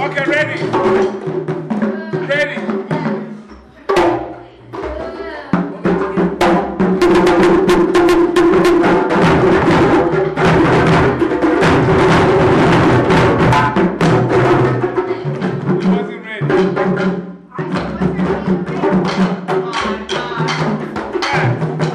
Okay, ready. Ready.